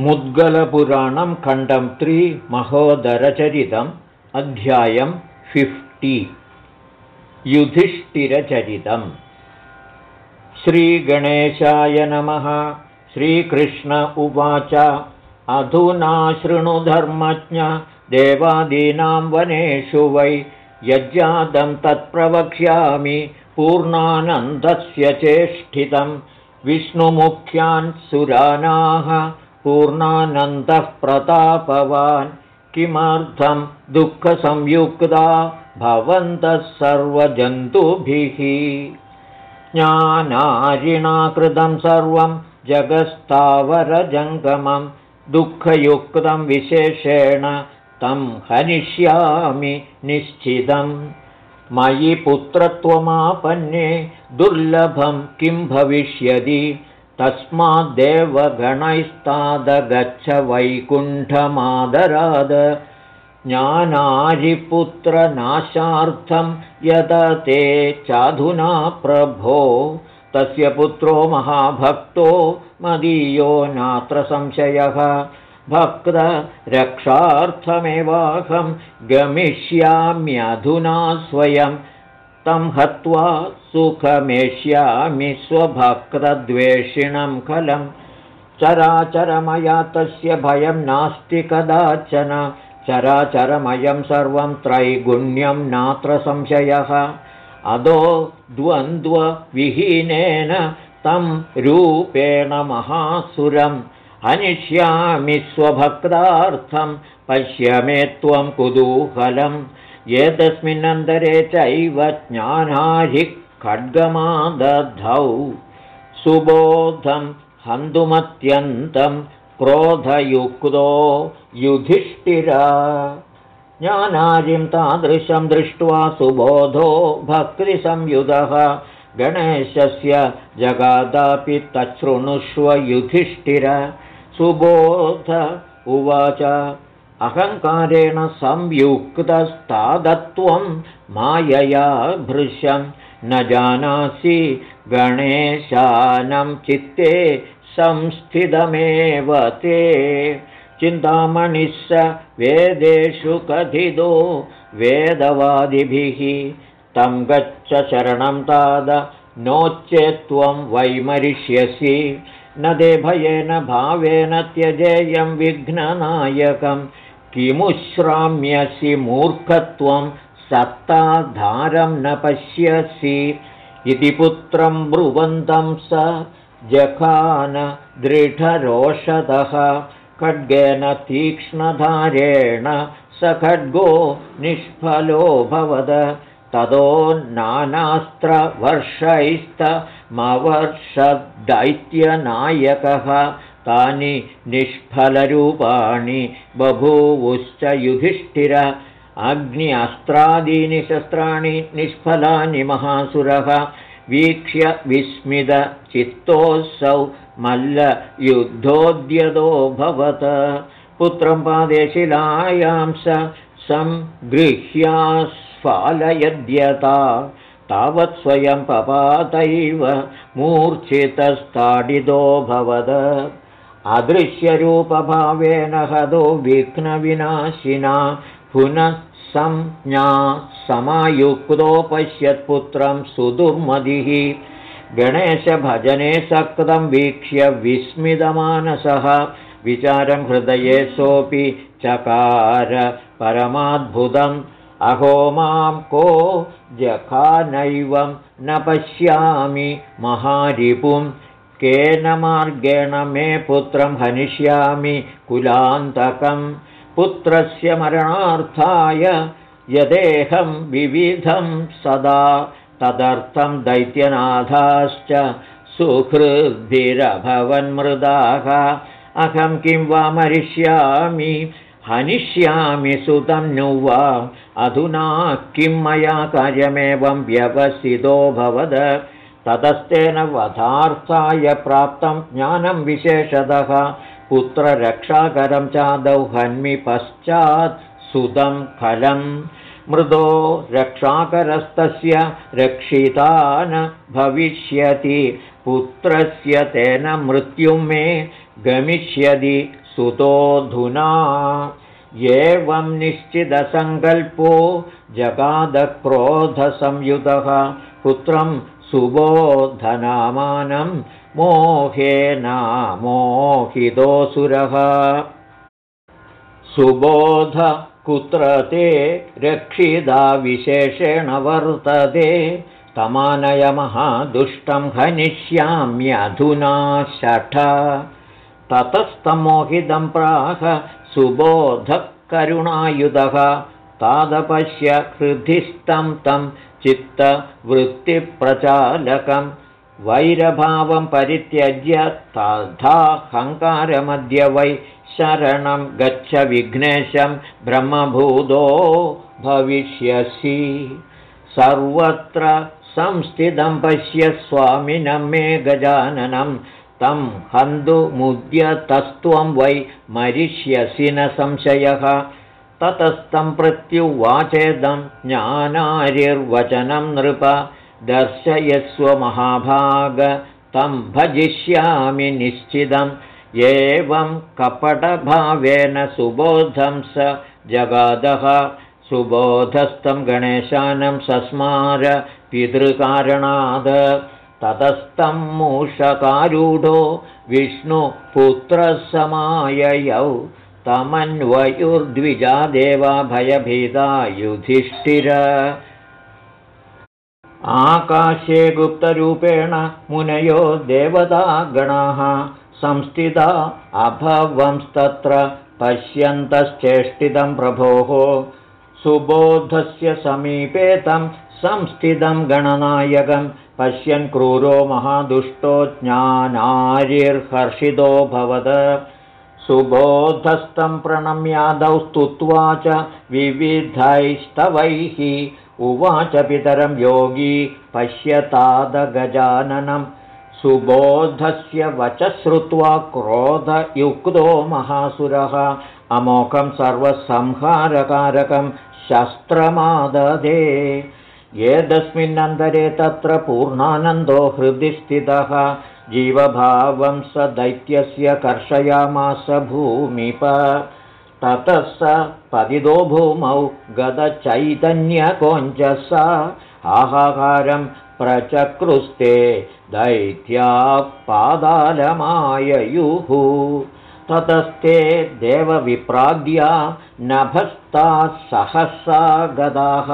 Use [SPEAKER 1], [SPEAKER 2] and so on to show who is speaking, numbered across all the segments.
[SPEAKER 1] मुद्गलपुराणं खण्डं त्रि महोदरचरितम् अध्यायं फिफ्टि युधिष्ठिरचरितम्. श्रीगणेशाय नमः। श्रीकृष्ण उवाच। अधुना शृणुधर्मज्ञ देवादीनां वनेषु वै यज्जातं तत्प्रवक्ष्यामि। पूर्णानन्दस्य चेष्टितं विष्णुमुख्यान् सुरानाः पूर्णानन्दः प्रतापवान् किमर्थं दुःखसंयुक्ता भवन्तः सर्वजन्तुभिः? ज्ञानारिणा कृतं सर्वं जगस्तावरजङ्गमं दुःखयुक्तं विशेषेण तं हनिष्यामि निश्चितं। मयि पुत्रत्वमापन्ये दुर्लभं किं भविष्यति तस्माद्देवगणैस्तादगच्छ वैकुण्ठमादराद। ज्ञानारिपुत्रनाशार्थं यद ते चाधुना प्रभो। तस्य पुत्रो महाभक्तो मदीयो नात्र संशयः। भक्तरक्षार्थमेवाहं गमिष्याम्यधुना स्वयं तं हत्वा सुखमेष्यामि स्वभक्तद्वेषिणं खलं। चराचरमया तस्य भयं नास्ति कदाचन। चराचरमयं सर्वं त्रैगुण्यं नात्र संशयः। अदो द्वन्द्वविहीनेन तं रूपेण महासुरं। हनिष्यामि स्वभक्तार्थं पश्य मे त्वं कुतूहलम् एतस्मिन्नन्तरे चैव ज्ञानाहिः खड्गमादधौ। सुबोधं हन्तुमत्यन्तं क्रोधयुक्तो युधिष्ठिरा। ज्ञानारिं तादृशं दृष्ट्वा सुबोधो भक्तिसंयुधः। गणेशस्य जगादापि तच्छृणुष्व युधिष्ठिर। सुबोध उवाच अहङ्कारेण संयुक्तस्तादत्वं मायया भृशं। न जानासि गणेशानं चित्ते संस्थितमेव ते। चिन्तामणिः स वेदेषु कथितो वेदवादिभिः। तं गच्छ शरणं ताद नोच्चेत्त्वं वैमरिष्यसि। न दे भयेन भावेन त्यजेयं विघ्ननायकम् किमुश्राम्यसि मूर्खत्वं सत्ताधारं न पश्यसि। इति पुत्रं ब्रुवन्तं स जखान दृढरोषधः। खड्गेन तीक्ष्णधारेण स खड्गो निष्फलो भवद। ततो नानास्त्रवर्षैस्तमवर्षदैत्यनायकः तानि निष्फलरूपाणि बभूवुश्च युधिष्ठिर। अग्नि अस्त्रादीनि शस्त्राणि निष्फलानि महासुरः। वीक्ष्य विस्मितचित्तोऽसौ भवत। पुत्रं पादेशिलायां स सङ्गृह्यास्फालयद्यता तावत् स्वयं पपातैव भवद अदृश्यरूपभावेन हदो विघ्नविनाशिना पुनः संज्ञा समायुक्तो पश्यत्पुत्रं सुदुर्मदिः। गणेशभजने सक्तं वीक्ष्य विस्मितमानसः। विचारं हृदये सोऽपि चकार परमाद्भुतम्। अहो मां को जखानैवं न पश्यामि महारिपुं केन मार्गेण मे पुत्रं हनिष्यामि कुलान्तकं पुत्रस्य मरणार्थाय यदेहं विविधं सदा तदर्थं दैत्यनाथाश्च सुहृद्भिरभवन्मृदाः। अहं किं वा मरिष्यामि? हनिष्यामि सुतं नु वा? अधुना किं मया कार्यमेवं व्यवसितो भवद ततस्तेन वधार्थाय प्राप्तं ज्ञानं विशेषतः। पुत्ररक्षाकरं चादौ हन्मि पश्चात् सुतं फलं मृदो रक्षाकरस्तस्य रक्षिता न भविष्यति। पुत्रस्य तेन मृत्युं मे गमिष्यति सुतोऽधुना एवं निश्चितसङ्कल्पो जगादक्रोधसंयुतः। पुत्रं सुबोधनामानं मोहितोऽसुरः सुबोध कुत्र ते रक्षिता विशेषेण वर्तते। तमानयमहादुष्टं हनिष्याम्यधुना शठ। ततस्तमोहितं प्राह सुबोधकरुणायुधः तादपश्य हृदिस्थं तं चित्तवृत्तिप्रचालकं वैरभावं परित्यज्य तथाहङ्कारमद्य वै शरणं गच्छ विघ्नेशं ब्रह्मभूतो भविष्यसि। सर्वत्र संस्थितं पश्य स्वामिनं मे गजाननं तं हन्तुमुद्यतस्त्वं वै मरिष्यसि न संशयः ततस्तं प्रत्युवाचेदं ज्ञानार्यर्वचनं नृप दर्शयस्व महाभाग तं भजिष्यामि निश्चितम् एवं कपटभावेन सुबोधं स जगादः। सुबोधस्थं गणेशानं सस्मार पितृकारणाद्। ततस्तं मूषकारूढो विष्णुपुत्रसमाययौ तमन्वयुर्द्विजा देवा भयभीता युधिष्ठिर। आकाशे गुप्तरूपेण मुनयो देवतागणाः संस्थिता अभवंस्तत्र पश्यन्तश्चेष्टितं प्रभोः। सुबोधस्य समीपे तं संस्थितं गणनायकं पश्यन् क्रूरो महादुष्टो भवद सुबोधस्तं प्रणम्यादौ स्तुत्वा च विविधैस्तवैः उवाच पितरं योगी पश्यतादगजाननं। सुबोधस्य वच श्रुत्वा क्रोधयुक्तो महासुरः। अमोघं सर्वसंहारकारकं शस्त्रमाददे एतस्मिन्नन्तरे तत्र पूर्णानन्दो हृदि स्थितः जीवभावं स दैत्यस्य कर्षयामास भूमिप। ततः स पतितो भूमौ गतचैतन्यकोञ्चसा हाहाकारं प्रचक्रुस्ते दैत्या पादालमाययुः ततस्ते देवविप्राद्या नभस्ताः सहसा गदाः।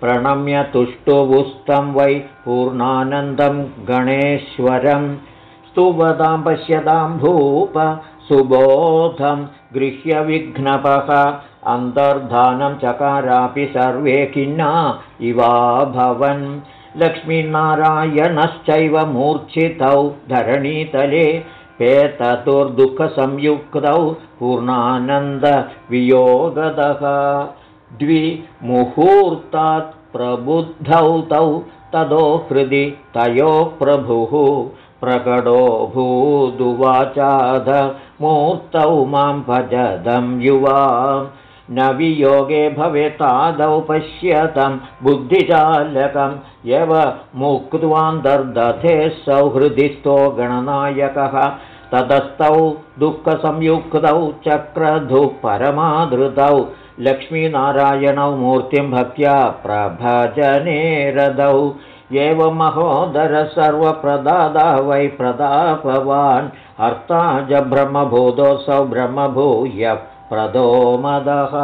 [SPEAKER 1] प्रणम्य तुष्टुवुस्तं वै पूर्णानन्दं गणेश्वरं स्तुवतां पश्यतां भूप सुबोधं गृह्यविघ्नपः अन्तर्धानं चकारापि सर्वे खिन्ना इवाभवन् लक्ष्मीनारायणश्चैव मूर्च्छितौ धरणीतले पेततुर्दुःखसंयुक्तौ पूर्णानन्दवियोगदः। द्विमुहूर्तात् प्रबुद्धौ तौ तदो हृदि तयोः प्रभुः प्रकटो भूदुवाचाध मूर्तौ मां भजदं युवा। न वियोगे भवेतादौ पश्यतं बुद्धिचालकं यव मुक्त्वान्तर्दधे सौहृदिस्थो गणनायकः। ततस्तौ दुःखसंयुक्तौ चक्रधु परमाधृतौ लक्ष्मीनारायणौ मूर्तिं भक्त्या प्रभजने रदौ। एवं महोदर वै प्रदापवान्। हर्ता च ब्रह्मभूतोऽसौ ब्रह्मभूय प्रदोमदः।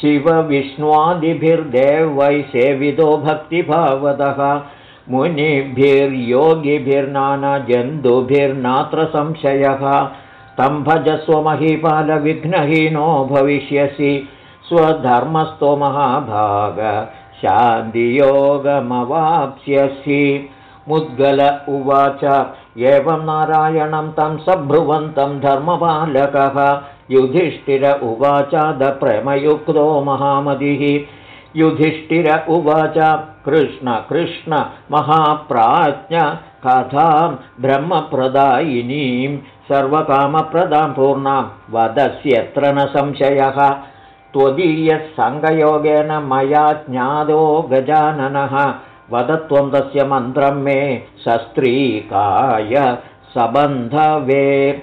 [SPEAKER 1] शिवविष्णुवादिभिर्देवै सेवितो भक्तिभावदः। मुनिभिर्योगिभिर्नानाजन्तुभिर्नात्र संशयः। तं भजस्वमहीपालविघ्नहीनो भविष्यसि स्वधर्मस्थो महाभाग शान्तियोगमवाप्स्यसि। मुद्गल उवाच एवं नारायणं तं सभ्रुवन्तं धर्मपालकः युधिष्ठिर उवाचादप्रेमयुक्तो महामतिः युधिष्ठिर उवाच कृष्ण कृष्ण महाप्राज्ञ कथां ब्रह्मप्रदायिनीं सर्वकामप्रदां पूर्णां वदस्यत्र न संशयः त्वदीयसङ्गयोगेन मया ज्ञातो गजाननः। वदत्वं तस्य मन्त्रं मे शस्त्रीकाय सबन्धवे।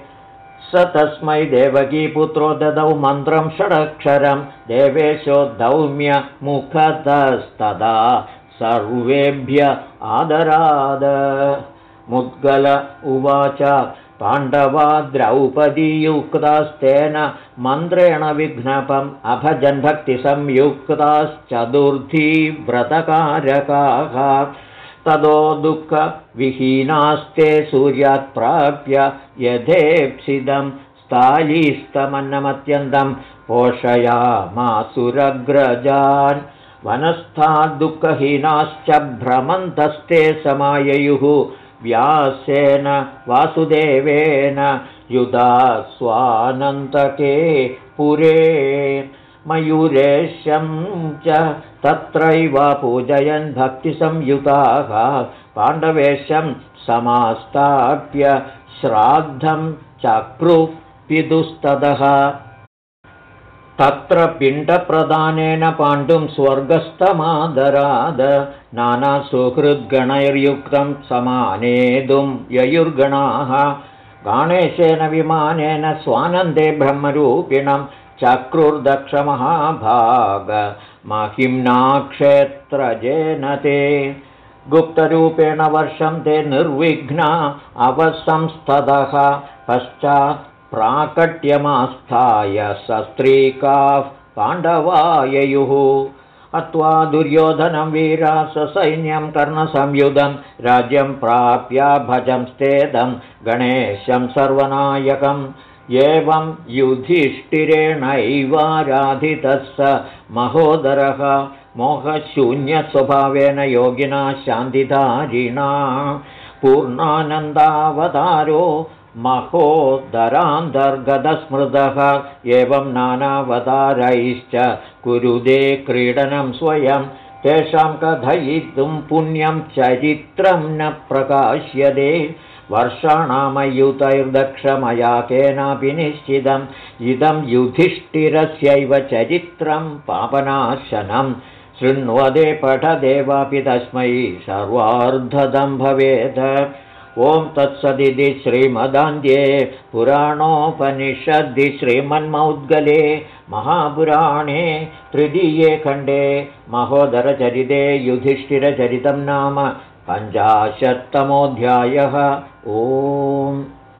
[SPEAKER 1] स तस्मै देवकीपुत्रो ददौ मन्त्रं षडक्षरं। देवेशो दौम्यमुखतस्तदा सर्वेभ्य आदराद। मुद्गल उवाच पाण्डवा द्रौपदीयुक्तास्तेन मन्त्रेण विघ्नपम् अभजन्भक्तिसंयुक्ताश्चतुर्थी व्रतकारकाः तदो दुःखविहीनास्ते सूर्यात् प्राप्य यथेप्सिदं स्थालीस्तमन्नमत्यन्तं पोषयामासुरग्रजान्। वनस्थाद्दुःखहीनाश्च भ्रमन्तस्ते समाययुः व्यासेन वासुदेवेन युधा स्वानन्तके पुरे मयूरेशं च तत्रैव पूजयन् भक्तिसंयुताः पाण्डवेशं समास्ताप्य श्राद्धं चक्रुपिदुस्ततः तत्र पिण्डप्रदानेन पाण्डुं स्वर्गस्थमादराद नानासुहृद्गणैर्युक्तं समानेतुं ययुर्गणाः। गणेशेन विमानेन स्वानन्दे ब्रह्मरूपिणं चक्रुर्दक्षमहाभाग महिम्नाक्षेत्रजेन ते। गुप्तरूपेण वर्षं ते निर्विघ्ना अवसंस्ततः पश्चात् प्राकट्यमास्थाय सस्त्रीकाः पाण्डवाययुः। अत्वा दुर्योधनं वीरा ससैन्यं कर्णसंयुधं राज्यं प्राप्य भजं स्तेदं गणेशं सर्वनायकम्। एवं युधिष्ठिरेणैवाराधितः स महोदरः। मोहशून्यस्वभावेन योगिना शान्तिधारिणा। पूर्णानन्दावतारो महोदरान्तर्गतस्मृतः एवं नानावतारैश्च कुरुदे क्रीडनं स्वयं तेषां कथयितुं पुण्यं चरित्रं न प्रकाश्यते। वर्षाणामयुतैर्दक्षमया केनापि निश्चितम् इदं युधिष्ठिरस्यैव चरित्रं पापनाशनं। शृण्वदे पठदेवापि तस्मै सर्वार्धदं भवेत् ॐ तत्सदिति श्रीमदान्ध्ये पुराणोपनिषद्दि श्रीमन्मौद्गले महापुराणे तृतीये खण्डे महोदरचरिते युधिष्ठिरचरितं नाम पञ्चाशत्तमोऽध्यायः। ओम्